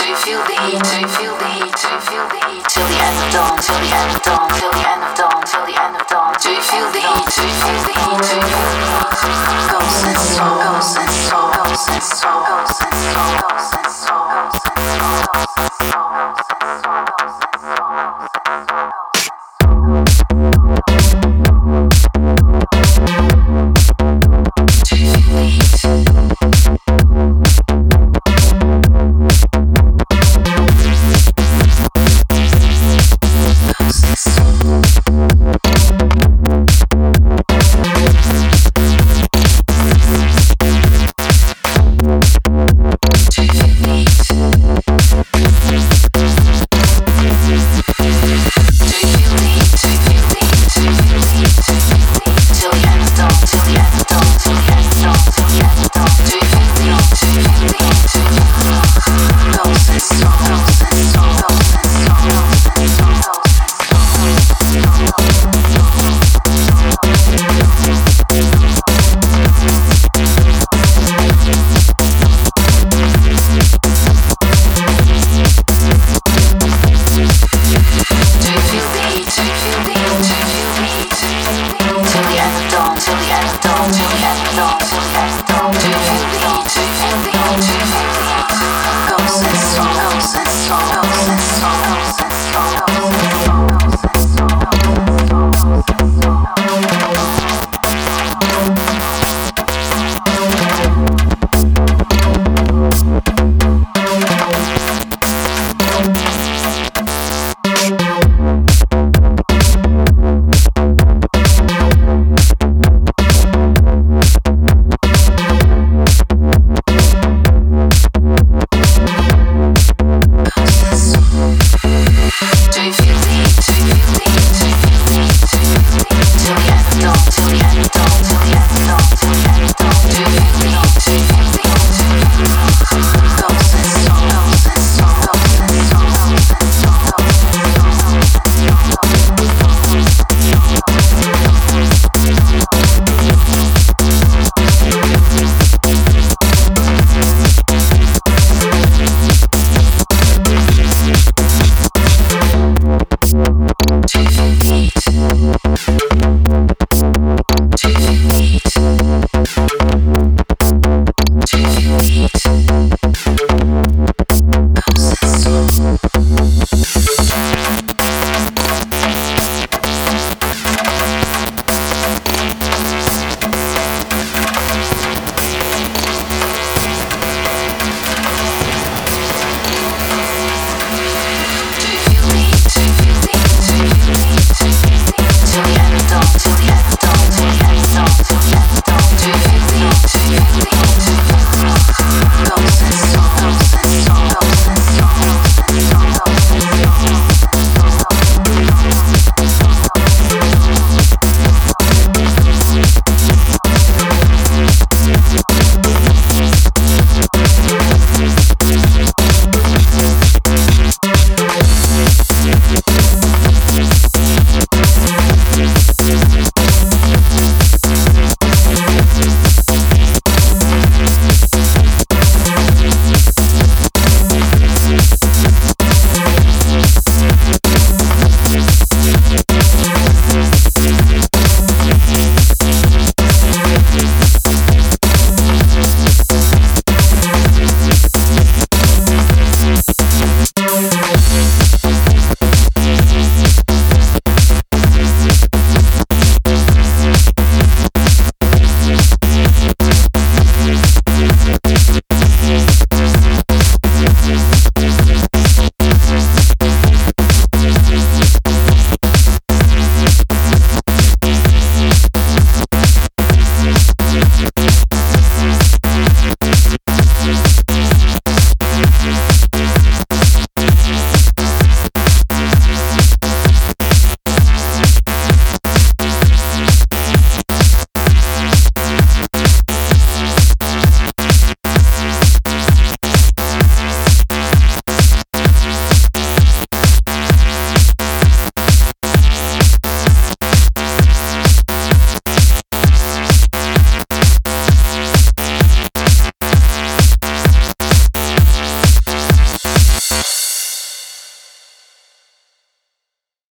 till you feel the heat, till you feel the heat, till you feel the heat, till the end of dawn, till the end of dawn, till the end of dawn, till the end of dawn, till you feel the heat, till you feel the heat, till you feel the heat. Ghosts and soul, ghosts and soul, ghosts and soul, ghosts and soul, ghosts and soul, ghosts and soul, ghosts and soul. Dot.